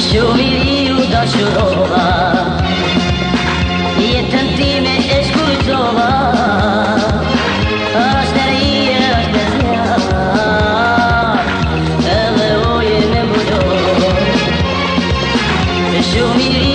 Šumirio da šurova Jedan ti me eškutova Aš ne rije, aš ne znam Ele oje ne budo Šumirio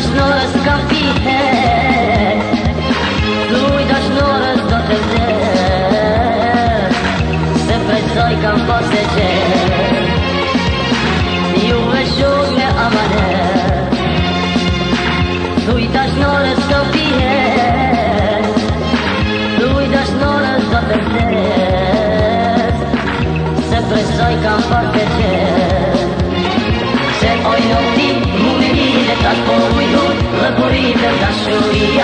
Thuj dashnorës kam pite Thuj dashnorës do të vdes Se prezoj kam pas e gjer Juve shudve avane Thuj dashnorës kam pite Thuj dashnorës do të vdes Se prezoj kam pas e gjer Se ojnë ti mu me lidhe